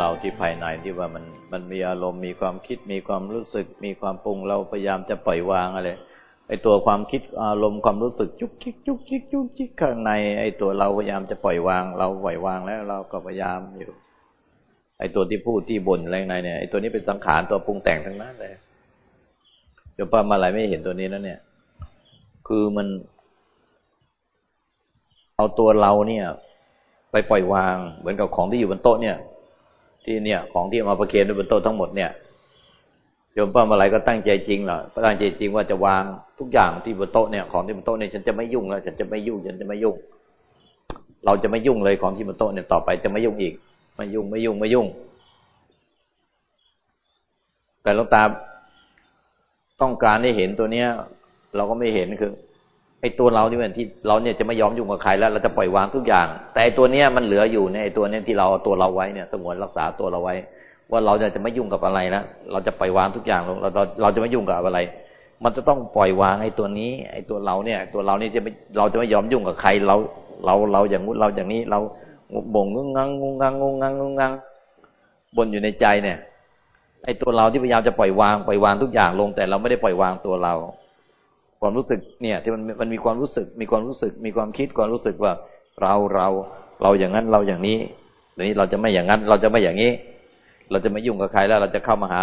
เราที่ภายในที่ว่ามันมันมีอารมณ์มีความคิดมีความรู้สึก มีความปรุงเราพยายามจะปล่อยวางอะไรไอ้ตัวความคิดอารมณ์ความรู้สึกจุกจิกจุกจิกจุกจิกข้างในไอ้ตัวเราพยายามจะปล่อยวาง เราปล่อยวางแล้วเราก็พยายามอยู่ ไอ้ตัวที่พูดที่บ่นอะไรในเนี่ยไอ้ตัวนี้เป็นสังขารตัวปรุงแต่งทั้งนั้นเลยเดี๋ยวป้ามาอะไรไม่เห็นตัวนี้แล้วเนี่ย คือมัน เอาตัวเราเนี่ย ไปปล่อยวาง เหมือนกับของที่อยู่บนโต๊ะเนี่ย ที่เนี่ย ของที่มาประเคนบนโต๊ะทั้งหมดเนี่ยโยมป้ามาอะไรก็ตั้งใจจริงเหรอตั้งใจจริงว่าจะวางทุกอย่างที่บนโต๊ะเนี่ย ของที่บนโต๊ะเนี่ยฉันจะไม่ยุ่งแล้วฉันจะไม่ยุ่งฉันจะไม่ยุ่ง เราจะไม่ยุ่งเลยของที่บนโต๊ะเนี่ยต่อไปจะไม่ยุ่งอีก ไม่ยุ่งไม่ยุ่งไม่ยุ่ง แต่ลวงตาต้องการให้เห็นตัวเนี้ย เราก็ไม่เห็นคือ ไอ้ตัวเราที่เป็นที่เราเนี่ยจะไม่ยอมยุ่งกับใครแล้วเราจะปล่อยวางทุกอย่าง แต่ไอ้ตัวเนี้ยมันเหลืออยู่ในไอ้ตัวเนี้ยที่เราเอาตัวเราไว้เนี่ยสงวนรักษาตัวเราไว้ ว่าเราจะจะไม่ยุ่งกับอะไรนะเราจะปล่อยวางทุกอย่างเราเราเราจะไม่ยุ่งกับอะไร มันจะต้องปล่อยวางไอ้ตัวนี้ ไอ้ตัวเราเนี่ย ตัวเราเนี่ยจะไม่เราจะไม่ยอมยุ่งกับใครเรา เราเราอย่างงู้นเราอย่างนี้เราบ่งงงงงงงงังงงงังงงังบนอยู่ในใจเนี่ย ไอ้ตัวเราที่พยายามจะปล่อยวางปล่อยวางทุกอย่างลง แต่เราไม่ได้ปล่อยวางตัวเรา ความรู้สึกเนี่ย ที่มันมันมีความรู้สึก มีความรู้สึก มีความคิดความรู้สึกว่า เราเรา เราอย่างนั้นเราอย่างนี้เดี๋ยวนี้เราจะไม่อย่างนั้น เราจะไม่อย่างนี้ เราจะไม่ยุ่งกับใครแล้ว เราจะเข้ามาหา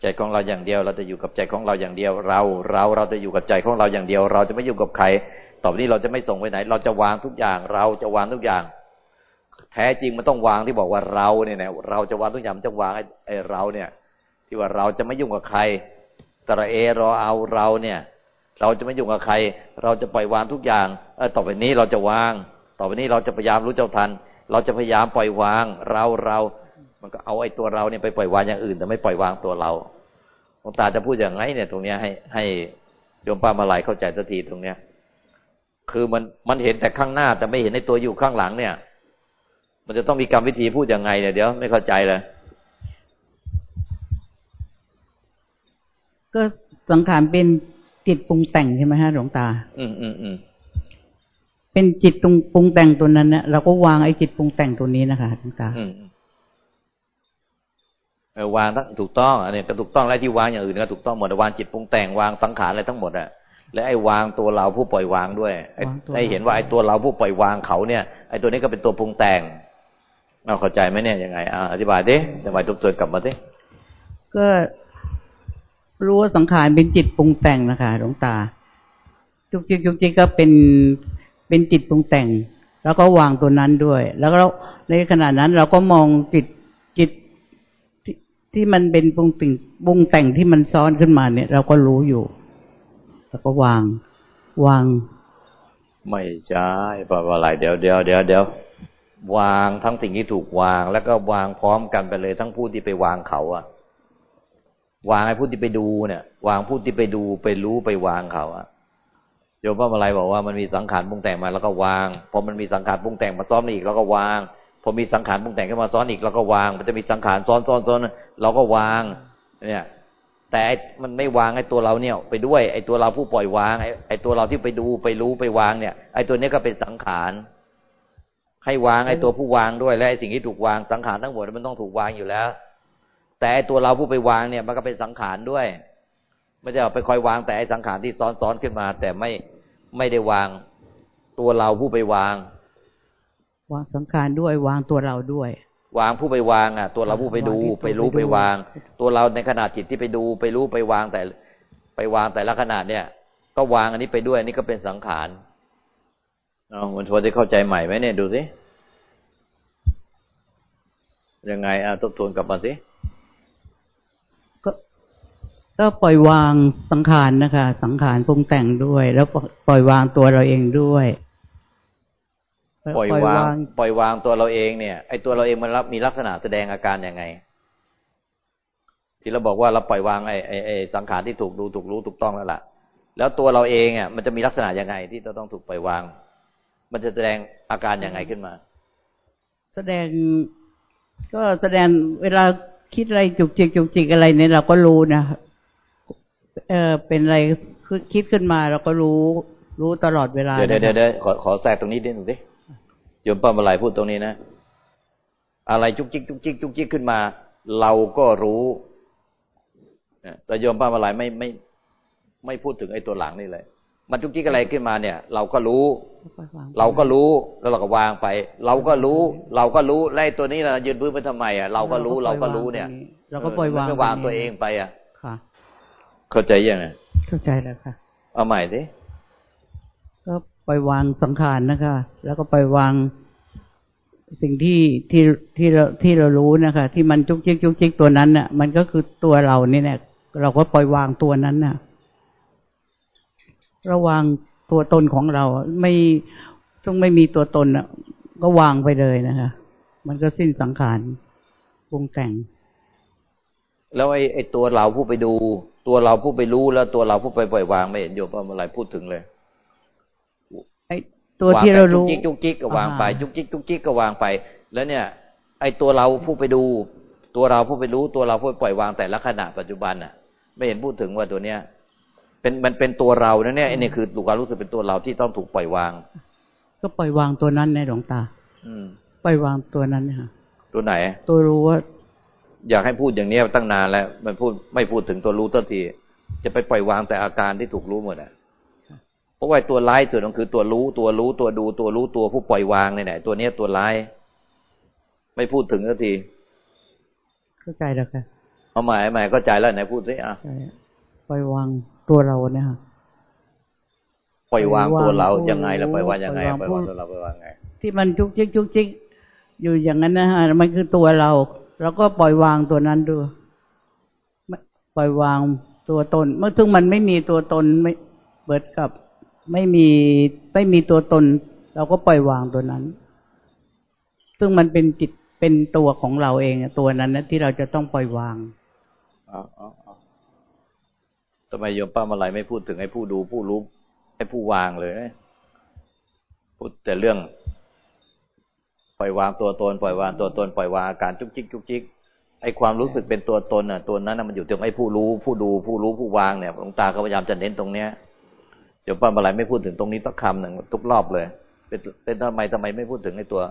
ใจของเราอย่างเดียว เราจะอยู่กับใจของเราอย่างเดียว เราเราเราจะอยู่กับใจของเราอย่างเดียว เราจะไม่ยุ่งกับใครต่อไปนี้เราจะไม่ส่งไปไหน เราจะวางทุกอย่าง เราจะวางทุกอย่าง แท้จริงมันต้องวางที่บอกว่าเราเนี่ยนะเราจะวางทุกอย่างจะวางไอ้เราเนี่ย ที่ว่าเราจะไม่ยุ่งกับใครตระเอรอเอาเราเนี่ย เราจะไม่ยุ่งกับใคร เราจะปล่อยวางทุกอย่างเออต่อไปนี้เราจะวาง ต่อไปนี้เราจะพยายามรู้เจ้าทัน เราจะพยายามปล่อยวาง เราเรา มันก็เอาไอ้ตัวเราเนี่ยไปปล่อยวางอย่างอื่น แต่ไม่ปล่อยวางตัวเราหลวงตาจะพูดอย่างไรเนี่ย ตรงเนี้ยให้ให้โยมป้ามาลายเข้าใจสักทีตรงเนี้ย คือมันมันเห็นแต่ข้างหน้า แต่ไม่เห็นในตัวอยู่ข้างหลังเนี่ย มันจะต้องมีกรรมวิธีพูดยังไงเนี่ยเดี๋ยวไม่เข้าใจเลยก็สังขารเป็น จิตปรุงแต่งใช่ไหมฮะหลวงตา อืมอืมอืมเป็นจิตตรงปรุงแต่งตัวนั้นเนี่ยเราก็วางไอ้จิตปรุงแต่งตัวนี้นะคะหลวงตาอืมเออวางทั้งถูกต้องอันนี้ก็ถูกต้องแล้วที่วางอย่างอื่นก็ถูกต้องหมดวางจิตปรุงแต่งวางสังขารอะไรทั้งหมดอะและไอ้วางตัวเราผู้ปล่อยวางด้วยไอ้เห็นว่าไอ้ตัวเราผู้ปล่อยวางเขาเนี่ยไอ้ตัวนี้ก็เป็นตัวปรุงแต่งเราเข้าใจไหมเนี่ยยังไงอ่าอธิบายดิอธิบายทบทวนกลับมาดิก็ รู้ว่าสังขารเป็นจิตปรุงแต่งนะคะหลวงตา จุกจิกจุกจิกก็เป็นเป็นจิตปรุงแต่ง แล้วก็วางตัวนั้นด้วย แล้วก็ในขณะนั้นเราก็มองจิตจิตที่มันเป็นปรุงแต่งปรุงแต่งที่มันซ้อนขึ้นมาเนี่ย เราก็รู้อยู่ แล้วก็วางวาง ไม่ใช่ปะอะไรเดี๋ยวเดี๋ยวเดี๋ยวเดี๋ยววางทั้งสิ่งที่ถูกวาง แล้วก็วางพร้อมกันไปเลยทั้งผู้ที่ไปวางเขาอะ วางให้ผู้ที่ไปดูเนี่ย วางผู้ที่ไปดูไปรู้ไปวางเขาอะโยมพ่อมาลัยบอกว่ามันมีสังขารปรุงแต่งมาแล้วก็วางพอมันมีสังขารปรุงแต่งมาซ้อนอีกแล้วก็วางพอมีสังขารปรุงแต่งขึ้นมาซ้อนอีกแล้วก็วาง มันจะมีสังขารซ้อนซ้อนซ้อนเราก็วางเนี่ย แต่มันไม่วางไอ้ตัวเราเนี่ย ไปด้วยไอ้ตัวเราผู้ปล่อยวางไอ้ตัวเราที่ไปดูไปรู้ไปวางเนี่ยไอ้ตัวนี้ก็เป็นสังขารให้วางไอ้ตัวผู้วางด้วยและไอ้สิ่งที่ถูกวางสังขารทั้งหมดมันต้องถูกวางอยู่แล้ว แต่ไอ้ตัวเราผู้ไปวางเนี่ย มันก็เป็นสังขารด้วย ไม่ใช่ไปคอยวางแต่ไอ้สังขารที่ซ้อนๆขึ้นมา แต่ไม่ไม่ได้วางตัวเราผู้ไปวาง วางสังขารด้วย วางตัวเราด้วย วางผู้ไปวางอะ ตัวเราผู้ไปดูไปรู้ไปวาง ตัวเราในขนาดจิตที่ไปดู ไปรู้ไปวางแต่ไปวางแต่ละขนาดเนี่ย ก็วางอันนี้ไปด้วยอันนี้ก็เป็นสังขารเอามันพอจะเข้าใจใหม่ไหมเนี่ยดูสิยังไงอะทบทวนกลับมาสิก็ ก็ปล่อยวางสังขารนะคะ สังขารปรุงแต่งด้วย แล้วปล่อยวางตัวเราเองด้วย ปล่อยวาง ปล่อยวางตัวเราเองเนี่ยไอ้ตัวเราเองมันรับมีลักษณะแสดงอาการยังไง ที่เราบอกว่าเราปล่อยวางไอ้ไอ้สังขารที่ถูกดูถูกรู้ถูกต้องแล้วล่ะ แล้วตัวเราเองอะมันจะมีลักษณะยังไง ที่เราต้องถูกปล่อยวาง มันจะแสดงอาการยังไงขึ้นมา แสดงก็แสดงเวลาคิดอะไรจุกจิกจุกจิกอะไรเนี่ยเราก็รู้นะ เออเป็นอะไรคิดขึ้นมาเราก็รู้ รู้ตลอดเวลาเดี๋ยวเดี๋ยวเดี๋ยวขอขอแทรกตรงนี้ดิหนึ่งสิโยมป้ามาลายพูดตรงนี้นะ อะไรจุกจิกจุกจิกจุกจิกขึ้นมา เราก็รู้แต่โยมป้ามาลายไม่ไม่ ไม่พูดถึงไอ้ตัวหลังนี่เลย มันจุกจิกอะไรขึ้นมาเนี่ย เราก็รู้ เราก็รู้แล้วเราก็วางไป เราก็รู้ เราก็รู้ไล่ตัวนี้เรายืนพื้นไปทำไมอะเราก็รู้เราก็รู้เนี่ย เราก็ปล่อยวางไม่วางตัวเองไปอะค่ะ เข้าใจยังไงเข้าใจแล้วค่ะ เอาใหม่สิก็ปล่อยวางสังขารนะคะ แล้วก็ปล่อยวางสิ่งที่ที่ที่เราที่เรารู้นะคะ ที่มันจุกจิกจุกจิกตัวนั้นน่ะ มันก็คือตัวเรานี่แหละเราก็ปล่อยวางตัวนั้นน่ะ ระวางตัวตนของเราไม่ต้องไม่มีตัวตนอะ ก็วางไปเลยนะคะมันก็สิ้นสังขารวงแต่ง แล้วไอ้ไอ้ตัวเราผู้ไปดู ตัวเราผู้ไปรู้แล้วตัวเราผู้ไปปล่อยวางไม่เห็นโยมว่าเมื่อไรพูดถึงเลยตัวที่เรารู้จุกจิกจุกจิกก็วางไปจุกจิกจุกจิกก็วางไป แล้วเนี่ย ไอ้ตัวเราผู้ไปดู ตัวเราผู้ไปรู้ ตัวเราผู้ปล่อยวางแต่ละขณะปัจจุบันน่ะ ไม่เห็นพูดถึงว่าตัวเนี้ยเป็นมันเป็นตัวเรานะเนี่ยไอ้นี่คือลูกความรู้สึกเป็นตัวเราที่ต้องถูกปล่อยวาง ก็ปล่อยวางตัวนั้นในหลวงตา อืมปล่อยวางตัวนั้นค่ะตัวไหน ตัวรู้ว่า อยากให้พูดอย่างนี้ตั้งนานแล้ว มันพูดไม่พูดถึงตัวรู้ตัที จะไปปล่อยวางแต่อาการที่ถูกรู้หมดอะเพราะว่าตัวร้ายส่วนนึงคือตัวรู้ตัวรู้ตัวดูตัวรู้ตัวผู้ปล่อยวางเนี่ยไหนตัวเนี้ยตัวร้าย ไม่พูดถึงสักทีเข้าใจแล้วค่ะเอาหมายหมายเข้าใจแล้วไหนพูดสิอะปล่อยวางตัวเราเนี่ยค่ะปล่อยวางตัวเรายังไงแล้วปล่อยวางยังไงปล่อยวางตัวเราปล่อยวางไง ที่มันจุกจิกจุกจิกอยู่อย่างนั้นนะฮะมันคือตัวเรา แล้วก็ปล่อยวางตัวนั้นด้วยปล่อยวางตัวตน เมื่อถึงมันไม่มีตัวตนไม่เบิดกับ ไม่มีไม่มีตัวตน เราก็ปล่อยวางตัวนั้น ซึ่งมันเป็นจิตเป็นตัวของเราเองตัวนั้นนะที่เราจะต้องปล่อยวางอ๋อทำไมโยมป้ามาลายไม่พูดถึงให้ผู้ดูผู้รู้ให้ผู้วางเลย พูดแต่เรื่อง ปล่อยวางตัวตน ปล่อยวางตัวตน ปล่อยวางอาการจุกจิกจุกจิกไอความรู้สึกเป็นตัวตนอะตัวนั้นมันอยู่ตรงไอ้ผู้รู้ผู้ดูผู้รู้ผู้วางเนี่ยหลวงตาก็พยายามจะเน้นตรงเนี้ยเดี๋ยวป้ามาลายไม่พูดถึงตรงนี้ตักคำหนึ่งทุกรอบเลย เป็นเป็นทำไมทำไมไม่พูดถึงไอ้ตัว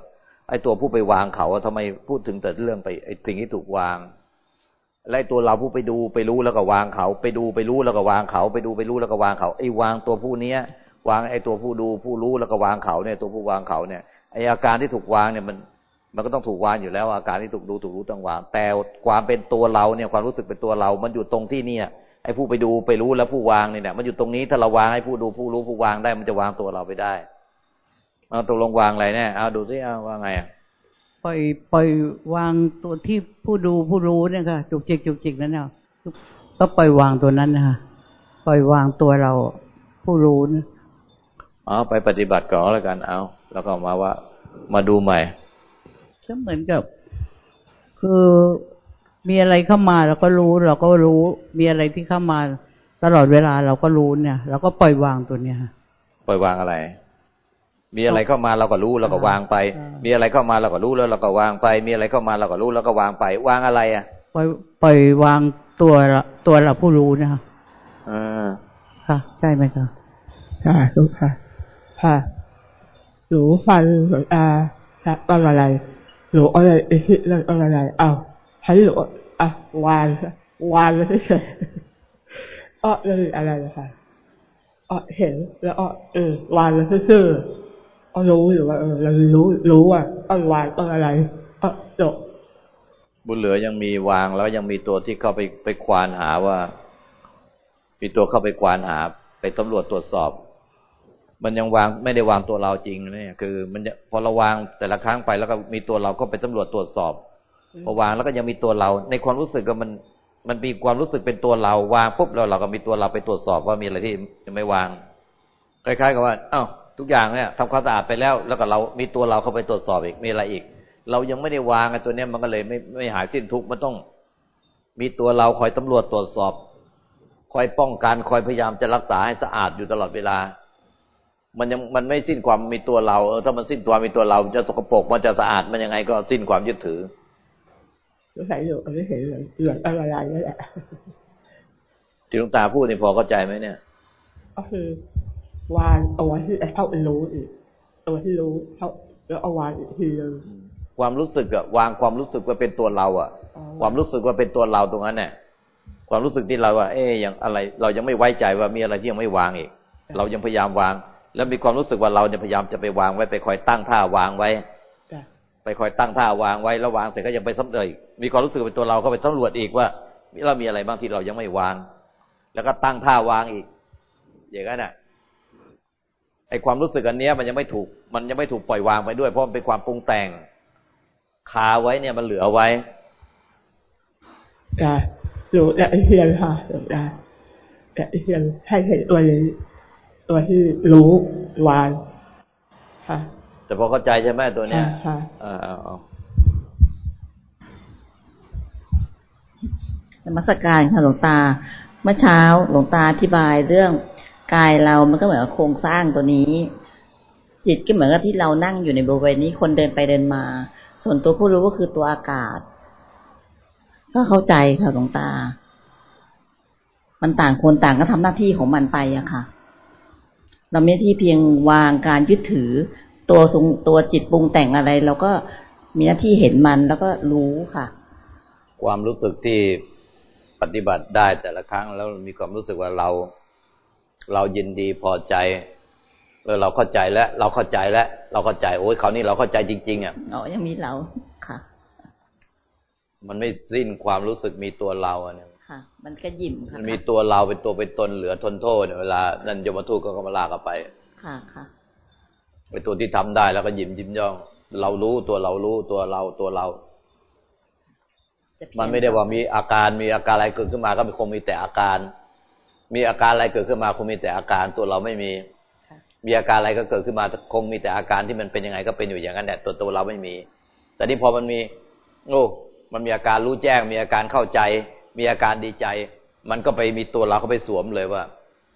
ไอ้ตัวผู้ไปวางเขาทำไมพูดถึงแต่เรื่องไปไอ้สิ่งที่ถูกวางและตัวเราผู้ไปดูไปรู้แล้วก็วางเขา ไปดูไปรู้แล้วก็วางเขา ไปดูไปรู้แล้วก็วางเขาไอ้วางตัวผู้เนี้ยวางไอ้ตัวผู้ดูผู้รู้แล้วก็วางเขาเนี่ย ตัวผู้วางเขาเนี่ย ไอ้อาการที่ถูกวางเนี่ยมัน มันก็ต้องถูกวางอยู่แล้ว อาการที่ถูกดูถูกรู้ต้องวาง แต่ความเป็นตัวเราเนี่ยความรู้สึกเป็นตัวเรา มันอยู่ตรงที่เนี่ยไอ้ผู้ไปดูไปรู้แล้วผู้วางเนี่ยมันอยู่ตรงนี้ถ้าเราวางให้ผู้ดูผู้รู้ผู้วางได้ มันจะวางตัวเราไปได้เอาตกลงวางอะไรแน่เอาดูสิเอาว่าไงปล่อยปล่อยวางตัวที่ผู้ดูผู้รู้เนี่ยค่ะจุกจิกจุกจิกนั่นเนาะก็ปล่อยวางตัวนั้นนะคะปล่อยวางตัวเราผู้รู้นะอ๋อไปปฏิบัติก่อนแล้วกันเอา แล้วก็มาว่า มาดูใหม่ก็เหมือนกับ คือมีอะไรเข้ามาเราก็รู้ เราก็รู้ มีอะไรที่เข้ามาตลอดเวลาเราก็รู้เนี่ยเราก็ปล่อยวางตัวเนี้ยปล่อยวางอะไร มีอะไรเข้ามาเราก็รู้เราก็วางไป มีอะไรเข้ามาเราก็รู้แล้วเราก็วางไป มีอะไรเข้ามาเราก็รู้แล้วก็วางไป วางอะไร อะ ปล่อยปล่อยวางตัวตัวเราผู้รู้นะคะอ่าค่ะใช่ไหมคะค่ะทุกค่ะค่ะ หนูฟันหลวงตาตอนอะไรหนูอะไรคิดเรื่องอะไรเอ้าให้หนูอะวานวานเลยเฉยอ้อเลยอะไรนะคะอ้อเห็นแล้วอ้อเออวานแล้วซื่ออ้อรู้อยู่ว่าเออเรารู้รู้ว่าอ้อวานอ้ออะไรอ้อจบบุญเหลือยังมีวางแล้วยังมีตัวที่เข้าไปไปควานหาว่า มีตัวเข้าไปควานหา ไปตำรวจตรวจสอบ มันยังวางไม่ได้วางตัวเราจริงเนี่ยคือ มันพอเราวางแต่ละครั้งไปแล้วก็มีตัวเราก็ไปตำรวจตรวจสอบพอวางแล้วก็ยังมีตัวเรา ในความรู้สึกก็มันมันมีความรู้สึกเป็นตัวเราวางปุ๊บแล้วเราก็มีตัวเราไปตรวจสอบว่ามีอะไรที่ยังไม่วางคล้ายๆกับว่าอ้าวทุกอย่างเนี่ยทำความสะอาดไปแล้ว แล้วก็เรามีตัวเราเข้าไปตรวจสอบอีกมีอะไรอีก เรายังไม่ได้วางไอ้ตัวเนี้ยมันก็เลยไม่ไม่หายสิ้นทุกมันต้อง มีตัวเราคอยตำรวจตรวจสอบ คอยป้องกันคอยพยายามจะรักษาให้สะอาดอยู่ตลอดเวลา มันยังมันไม่สิ้นความมีตัวเราเออถ้ามันสิ้นตัวมีตัวเราจะสกปรกมันจะสะอาดมันยังไงก็สิ้นความยึดถือสงสัยอยู่ไม่เห็นเหลืองเหลืองอะไรนี่แหละที่หลวงตาพูดนี่พอเข้าใจไหมเนี่ย ก็คือวางเอาไว้ที่เท่าเป็นรู้อีกเอาไว้ที่รู้เท่าแล้วเอาวางอีกทีนึงความรู้สึกอะวางความรู้สึกว่าเป็นตัวเราอะความรู้สึกว่าเป็นตัวเราตรงนั้นเนี่ยความรู้สึกที่เราว่า เอ๊ยยังอะไร เรายังไม่ไว้ใจว่ามีอะไรที่ยังไม่วางอีก เรายังพยายามวาง แล้วมีความรู้สึกว่าเราจะพยายามจะไปวางไว้ไปคอยตั้งท่าวางไว้ไปคอยตั้งท่าวางไว้แล้ววางเสร็จก็ยังไปสำเร็จมีความรู้สึกเป็นตัวเราก็ไปสำรวจอีกว่าเรามีอะไรบ้างที่เรายังไม่วาง แล้วก็ตั้งท่าวางอีก อย่างนั้นน่ะไอความรู้สึกอันเนี้ย มันยังไม่ถูก มันยังไม่ถูกปล่อยวางไปด้วยเพราะมันเป็นความปรุงแต่งคาไว้เนี่ยมันเหลือไว้จ้ะหนูจะเฮียนค่ะหนูจะจะเฮียนให้เห็นตัวนี้ ตัวที่รู้วางค่ะ แต่พอเข้าใจใช่ไหมตัวเนี้ยค่ะอ่าเอานมัสการค่ะหลวงตา เมื่อเช้าหลวงตาอธิบายเรื่องกายเรามันก็เหมือนกับโครงสร้างตัวนี้ จิตก็เหมือนกับที่เรานั่งอยู่ในบริเวณนี้คนเดินไปเดินมา ส่วนตัวผู้รู้ก็คือตัวอากาศ ก็เข้าใจค่ะหลวงตา มันต่างคนต่างก็ทำหน้าที่ของมันไปอะค่ะ เราไม่ที่เพียงวางการยึดถือ ตัวทรงตัวจิตปรุงแต่งอะไรเราก็มีหน้าที่เห็นมันแล้วก็รู้ค่ะ ความรู้สึกที่ปฏิบัติได้แต่ละครั้งแล้วมีความรู้สึกว่าเรา เรายินดีพอใจเออเราเข้าใจแล้ว เราเข้าใจแล้ว เราเข้าใจโอ้ยเขานี่เราเข้าใจจริง ๆอะอ๋อยังมีเราค่ะ มันไม่สิ้นความรู้สึกมีตัวเราเนี่ย ค่ะ มันก็ยิ้มค่ะมีตัวเราเป็นตัวเป็นตนเหลือทนโทษเวลา นั่นยมทูตก็มาลากลับไป ค่ะค่ะเป็นตัวที่ทำได้แล้วก็ยิ้มยิ้มย่อง เรารู้ตัวเรารู้ตัวเราตัวเรา มันไม่ได้ว่ามีอาการมีอาการอะไรเกิดขึ้นมาก็คงมีแต่อาการ มีอาการอะไรเกิดขึ้นมาคงมีแต่อาการตัวเราไม่มีมีอาการอะไรก็เกิดขึ้นมาคงมีแต่อาการที่มันเป็นยังไงก็เป็นอยู่อย่างนั้นแหละตัวตัวเราไม่มี แต่นี่พอมันมี โอ้มันมีอาการรู้แจ้ง มีอาการเข้าใจ มีอาการดีใจ มันก็ไปมีตัวเราเข้าไปสวมเลยว่า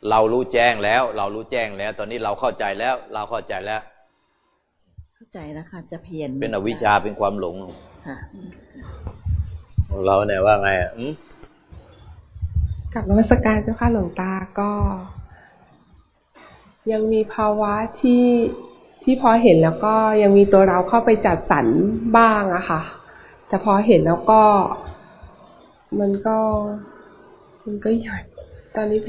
เรารู้แจ้งแล้ว เรารู้แจ้งแล้ว ตอนนี้เราเข้าใจแล้ว เราเข้าใจแล้ว เข้าใจแล้วค่ะจะเพียนเป็นอวิชชาเป็นความหลงเราเนี่ยว่าไงอะกับนวัตการเจ้าค่ะหลวงตาก็ ยังมีภาวะที่ที่พอเห็นแล้วก็ยังมีตัวเราเข้าไปจัดสรรบ้างอะค่ะ แต่พอเห็นแล้วก็ มันก็ มันก็หยุดตอนนี้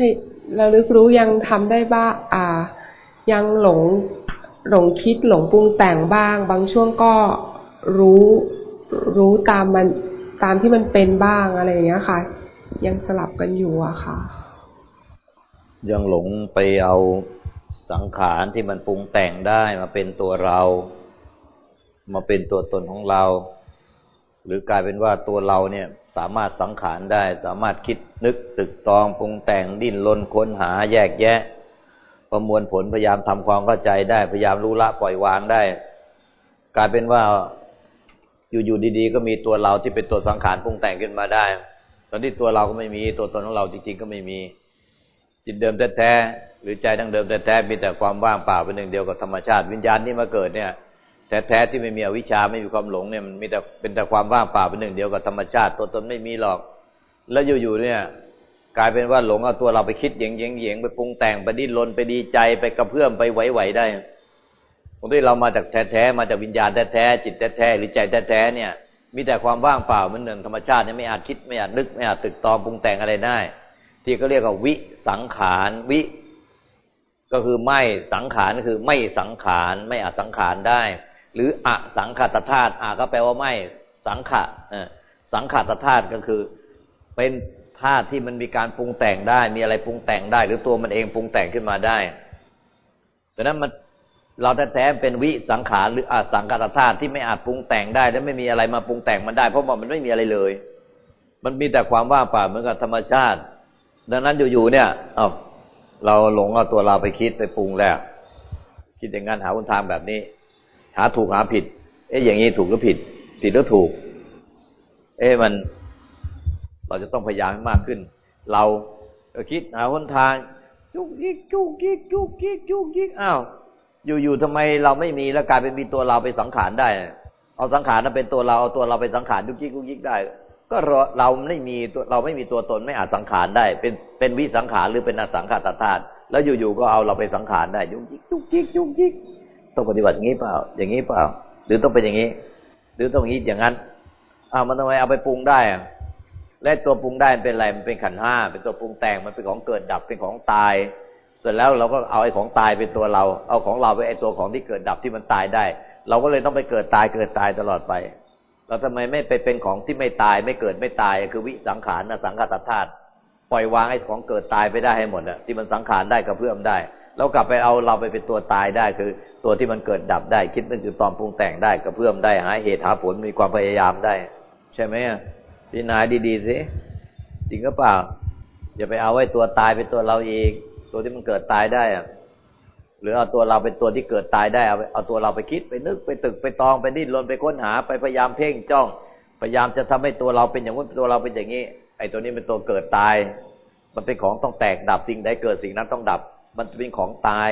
เราลึกรู้ยังทำได้บ้างอ่า ยังหลงหลงคิดหลงปรุงแต่งบ้าง บางช่วงก็รู้รู้ตามมันตามที่มันเป็นบ้างอะไรอย่างเงี้ยค่ะ ยังสลับกันอยู่อะค่ะ ยังหลงไปเอาสังขารที่มันปรุงแต่งได้มาเป็นตัวเรา มาเป็นตัวตนของเรา หรือกลายเป็นว่าตัวเราเนี่ย สามารถสังขารได้ สามารถคิดนึกตึกตองปรุงแต่งดิ้นรนค้นหาแยกแยะ ประมวลผลพยายามทำความเข้าใจได้ พยายามรู้ละปล่อยวางได้ กลายเป็นว่าอยู่ๆดี ๆ ก็มีตัวเราที่เป็นตัวสังขารปรุงแต่งขึ้นมาได้ ตอนที่ตัวเราก็ไม่มีตัวตนของเราจริงๆก็ไม่มี จิตเดิมแท้ๆหรือใจดั้งเดิมแท้ๆมีแต่ความว่างเปล่าเป็นหนึ่งเดียวกับธรรมชาติ วิญญาณที่มาเกิดเนี่ย แท้ๆที่ไม่มีอวิชชาไม่มีความหลงเนี่ยมันมีแต่เป็นแต่ความว่างเปล่าเป็นหนึ่งเดียวกับธรรมชาติตัวตนไม่มีหรอก แล้วอยู่ๆเนี่ย กลายเป็นว่าหลงเอาตัวเราไปคิดเยงเยงเยงไปปรุงแต่งไปดิ้นรนไปดีใจไปกระเพื่อมไปไหวๆได้บางที่เรามาจากแท้ๆมาจากวิญญาณแท้ๆจิตแท้ๆหรือใจแท้ๆเนี่ย มีแต่ความว่างเปล่าเหมือนหนึ่งธรรมชาติเนี่ยไม่อาจคิดไม่อาจนึกไม่อาจตึกตองปรุงแต่งอะไรได้ ที่เขาเรียกว่าวิสังขารวิ ก็คือไม่สังขารคือไม่สังขารไม่อาจสังขารได้ หรืออสังขตธาตุอาก็แปลว่าไม่สังขะสังขตธาตุก็คือ เป็นธาตุที่มันมีการปรุงแต่งได้ มีอะไรปรุงแต่งได้ หรือตัวมันเองปรุงแต่งขึ้นมาได้ดังนั้นมันเราแท้ๆเป็นวิสังขารหรืออสังกัตธาตุที่ไม่อาจปรุงแต่งได้ และไม่มีอะไรมาปรุงแต่งมันได้ เพราะว่ามันไม่มีอะไรเลย มันมีแต่ความว่างเปล่าเหมือนกับธรรมชาติ ดังนั้นอยู่ๆเนี่ยเอาเราหลงเอาตัวเราไปคิดไปปรุงแล้ว คิดอย่างนั้นหาคุณทางแบบนี้ หาถูกหาผิด เอ๊ะอย่างนี้ถูกหรือผิด ผิดหรือถูก เอ๊ะมันเราจะต้องพยายามให้มากขึ้น เราคิดหาคนทางจุกยิกจุกยิกจุกยิกจุกยิกอ้าวอยู่ๆทำไมเราไม่มีแล้วกลายเป็นมีตัวเราไปสังขารได้ เอาสังขารนั้นเป็นตัวเราเอาตัวเราไปสังขารยุกยิกยุกยิกได้ ก็เราไม่มีตัวเราไม่มีตัวตนไม่อาจสังขารได้ เป็นเป็นวิสังขารหรือเป็นอสังขารธาตุแล้วอยู่ๆก็เอาเราไปสังขารได้ ยุกยิกยุกยิกยุกยิก ต้องปฏิบัติอย่างนี้เปล่า อย่างนี้เปล่า หรือต้องเป็นอย่างนี้ หรือต้องคิดอย่างนั้นอ้าวมันทำไมเอาไปปรุงได้อะและตัวปรุงได้มันเป็นอะไรมันเป็นขันห้าเป็นตัวปรุงแต่งมันเป็นของเกิดดับเป็นของตาย เสร็จแล้วเราก็เอาไอ้ของตายเป็นตัวเรา เอาของเราไปไอ้ตัวของที่เกิดดับที่มันตายได้ เราก็เลยต้องไปเกิดตายเกิดตายตลอดไป เราทำไมไม่ไปเป็นของที่ไม่ตายไม่เกิดไม่ตายคือวิสังขารนะสังขารธาตุปล่อยวางไอ้ของเกิดตายไปได้ให้หมดอะที่มันสังขารได้กระเพื่อมได้ แล้วกลับไปเอาเราไปเป็นตัวตายได้คือ ตัวที่มันเกิดดับได้ คิดนึกอยู่ตอนปรุงแต่งได้กระเพื่อมได้หาเหตุหาผลมีความพยายามได้ ใช่ไหมพิจารณาดีๆสิจริงก็เปล่า อย่าไปเอาไว้ตัวตายเป็นตัวเราเอง ตัวที่มันเกิดตายได้อะหรือเอาตัวเราเป็นตัวที่เกิดตายได้เอาเอาตัวเราไปคิดไปนึกไปตึกไปตองไปดิ้นรนไปค้นหาไปพยายามเพ่งจ้อง พยายามจะทำให้ตัวเราเป็นอย่างนู้นตัวเราเป็นอย่างนี้ไอ้ตัวนี้เป็นตัวเกิดตาย มันเป็นของต้องแตกดับสิ่งใดเกิดสิ่งนั้นต้องดับ มันเป็นของตาย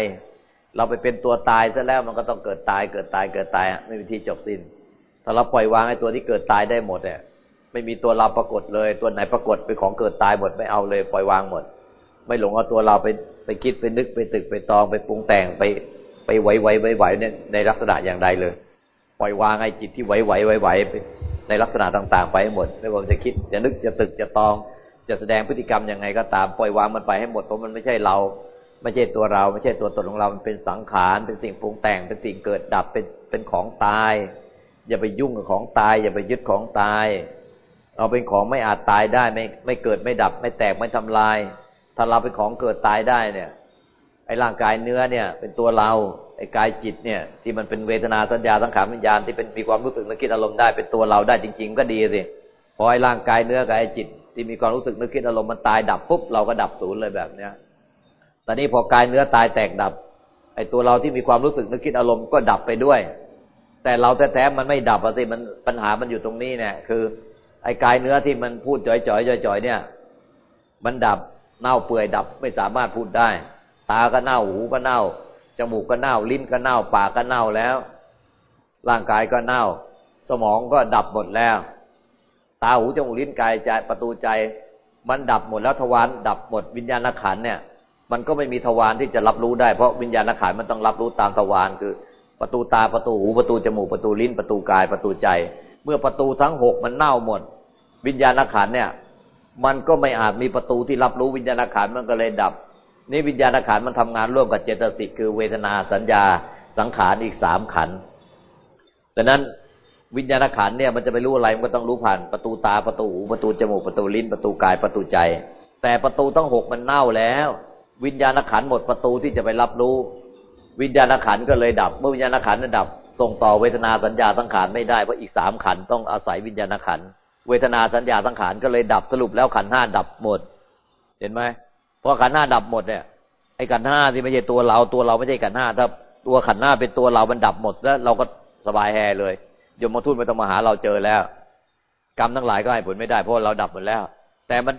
เราไปเป็นตัวตายซะแล้วมันก็ต้องเกิดตาย เกิดตายเกิดตายไม่มีที่จบสิ้น ถ้าเราปล่อยวางไอ้ตัวที่เกิดตายได้หมดเนี่ยไม่มีตัวเราปรากฏเลย ตัวไหนปรากฏเป็นของเกิดตายหมดไม่เอาเลย ปล่อยวางหมด ไม่หลงเอาตัวเราไปไปคิดไปนึกไปตึกไปตองไปปรุงแต่งไปไปไหวไหวไหวไหวเนี่ยในลักษณะอย่างใดเลย ปล่อยวางไอ้จิตที่ไหวไหวไหวไหวในลักษณะต่าง ๆ ไปให้หมดไม่ว่าจะคิดจะนึกจะตึกจะตอง จะแสดงพฤติกรรมยังไงก็ตามปล่อยวางมันไปให้หมดเพราะมันไม่ใช่เรา ไม่ใช่ตัวเรา ไม่ใช่ตัวตนของเรา มันเป็นสังขาร เป็นสิ่งปรุงแต่ง เป็นสิ่งเกิดดับ เป็น เป็นของตาย อย่าไปยุ่งกับของตาย อย่าไปยึดของตาย เราเป็นของไม่อาจตายได้ ไม่ ไม่เกิด ไม่ดับ ไม่แตก ไม่ทำลาย ถ้าเราเป็นของเกิดตายได้เนี่ย ไอ้ร่างกายเนื้อเนี่ย เป็นตัวเรา ไอ้กายจิตเนี่ย ที่มันเป็นเวทนาสัญญาสังขารวิญญาณที่เป็นมีความรู้สึกนึกคิดอารมณ์ได้ เป็นตัวเราได้จริง ๆ ก็ดีสิ พอไอ้ร่างกายเนื้อกับไอ้จิต ที่มีความรู้สึกนึกคิดอารมณ์มันตายดับปุ๊บ เราก็ดับศูนย์เลยแบบเนี้ย ตอนนี้พอกายเนื้อตายแตกดับ ไอ้ตัวเราที่มีความรู้สึกนึกคิดอารมณ์ก็ดับไปด้วย แต่เราแท้ๆมันไม่ดับสิมันปัญหามันอยู่ตรงนี้เนี่ย คือ ไอ้กายเนื้อที่มันพูดจ่อยๆจ่อยๆเนี่ย มันดับเน่าเปื่อยดับไม่สามารถพูดได้ ตาก็เน่าหูก็เน่าจมูกก็เน่า ลิ้นก็เน่าปากก็เน่าแล้ว ร่างกายก็เน่า สมองก็ดับหมดแล้ว ตาหูจมูกลิ้นกายใจประตูใจ มันดับหมดแล้วทวารดับหมดวิญญาณขันเนี่ย มันก็ไม่มีทวารที่จะรับรู้ได้เพราะวิญญาณขันมันต้องรับรู้ตามทวารคือ ประตูตาประตูหูประตูจมูกประตูลิ้นประตูกายประตูใจ เมื่อประตูทั้งหกมันเน่าหมด วิญญาณขันเนี่ย มันก็ไม่อาจมีประตูที่รับรู้วิญญาณขันมันก็เลยดับ นี่วิญญาณขันมันทำงานร่วมกับเจตสิกคือเวทนาสัญญาสังขารอีกสามขันดังนั้นวิญญาณขันเนี่ยมันจะไปรู้อะไรมันก็ต้องรู้ผ่านประตูตาประตูหูประตูจมูกประตูลิ้นประตูกายประตูใจ แต่ประตูทั้งหกมันเน่าแล้ว วิญญาณขันหมดประตูที่จะไปรับรู้ วิญญาณขันก็เลยดับ เมื่อวิญญาณขันดับส่งต่อเวทนาสัญญาสังขารไม่ได้เพราะอีกสามขันต้องอาศัยวิญญาณขันเวทนาสัญญาสังขารก็เลยดับสรุปแล้วขันห้าดับหมด เห็นไหมเพราะขันห้าดับหมดเนี่ยไอ้ขันห้าที่ไม่ใช่ตัวเราตัวเราไม่ใช่ขันห้าถ้าตัวขันห้าเป็นตัวเรามันดับหมดแล้วเราก็สบายแฮเลยยมมาทูตไม่ต้องมาหาเราเจอแล้ว กรรมทั้งหลายก็ให้ผลไม่ได้เพราะเราดับหมดแล้ว แต่มัน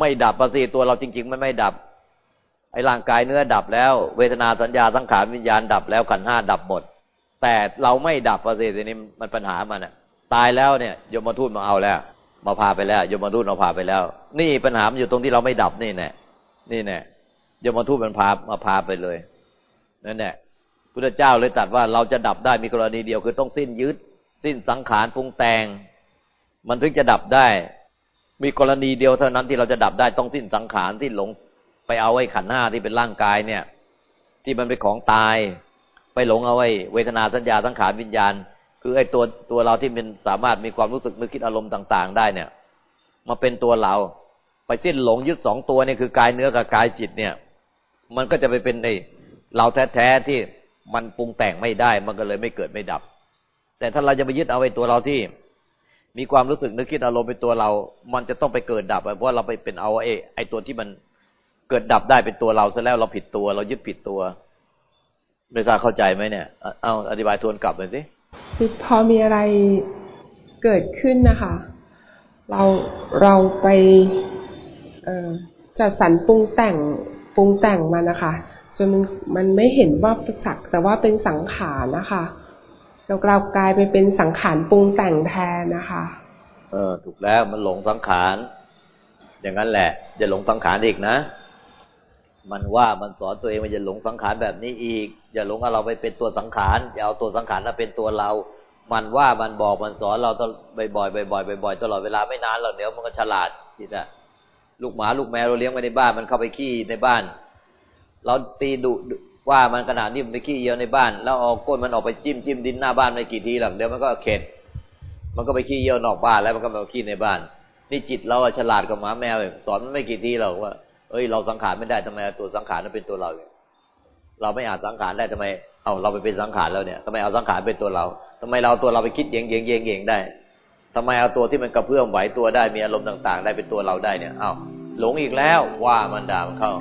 ไม่ดับปฏิตัวเราจริง ๆ มันไม่ดับ ไอ้ร่างกายเนื้อดับแล้ว เวทนาสัญญาสังขารวิญญาณดับแล้วขันห้าดับหมด แต่เราไม่ดับปฏิทีนี้มันปัญหามันอะตายแล้วเนี่ยยมทูตมาเอาแล้ว มาพาไปแล้วยมทูตมาพาไปแล้ว นี่ปัญหามันอยู่ตรงที่เราไม่ดับนี่แน่นี่แน่ยมทูตมันพามาพาไปเลยนั่นแหละพุทธเจ้าเลยตรัสว่าเราจะดับได้มีกรณีเดียวคือต้องสิ้นยึด สิ้นสังขารปรุงแต่ง มันถึงจะดับได้ มีกรณีเดียวเท่านั้นที่เราจะดับได้ต้องสิ้นสังขารสิ้นหลง ไปเอาไว้ขันห้าที่เป็นร่างกายเนี่ย ที่มันเป็นของตาย ไปหลงเอาไว้เวทนาสัญญาสังขารวิญญาณ คือไอ้ตัวตัวเราที่เป็นสามารถมีความรู้สึกนึกคิดอารมณ์ต่าง ๆ ได้เนี่ย มาเป็นตัวเรา ไปสิ้นหลงยึดสองตัวนี่คือกายเนื้อกับกายจิตเนี่ย มันก็จะไปเป็นไอ้เราแท้ๆที่มันปรุงแต่งไม่ได้ มันก็เลยไม่เกิดไม่ดับ แต่ถ้าเราจะไปยึดเอาไอ้ตัวเราที่ มีความรู้สึกนึกคิดอารมณ์เป็นตัวเรา มันจะต้องไปเกิดดับเพราะเราไปเป็นเอาไอ้ไอ้ตัวที่มัน เกิดดับได้เป็นตัวเราซะแล้วเราผิดตัว เรายึดผิดตัว ไม่ทราบเข้าใจไหมเนี่ยเอาอธิบายทวนกลับเลยสิคือพอมีอะไรเกิดขึ้นนะคะ เราเราไปจัดสรรปรุงแต่งปรุงแต่งมันนะคะจนมันมันไม่เห็นว่าสักแต่ว่าเป็นสังขารนะคะเราเรากลายไปเป็นสังขารปรุงแต่งแทนนะคะ เออ ถูกแล้วมันหลงสังขาร อย่างนั้นแหละอย่าหลงสังขารอีกนะ มันว่ามันสอนตัวเองว่าอย่าหลงสังขารแบบนี้อีก อย่าหลงว่าเราไปเป็นตัวสังขารอย่าเอาตัวสังขารมาเป็นตัวเรา มันว่ามันบอกมันสอนเราตลอดบ่อยๆบ่อยๆบ่อยๆตลอดเวลาไม่นานหรอกเดี๋ยวมันก็ฉลาดจิตอะลูกหมาลูกแมวเราเลี้ยงไว้ในบ้านมันเข้าไปขี้ในบ้าน เราตีดุว่ามันขนาดนี้มันไปขี้เยี่ยวในบ้าน แล้วเอาก้นมันออกไปจิ้มจิ้มดินหน้าบ้านไม่กี่ทีหรอกเดี๋ยวมันก็เข็ด มันก็ไปขี้เยี่ยวนอกบ้านแล้วมันก็มาขี้ในบ้าน นี่จิตเราฉลาดกว่าหมาแมวสอนมันไม่กี่ทีหรอกว่า เอ้ยเราสังขารไม่ได้ทำไมตัวสังขารนั้นเป็นตัวเราเราไม่อาจสังขารได้ทำไม เอาเราไปเป็นสังขารแล้วเนี่ยทำไมเอาสังขารเป็นตัวเราทำไมเราตัวเราไปคิดเยงเยงเยงเยงได้ทำไมเอาตัวที่มันกระเพื่อมไหวตัวได้มีอารมณ์ต่าง ๆ ได้เป็นตัวเราได้เนี่ยเอ้าหลงอีกแล้วว่ามันด่ามันเข้า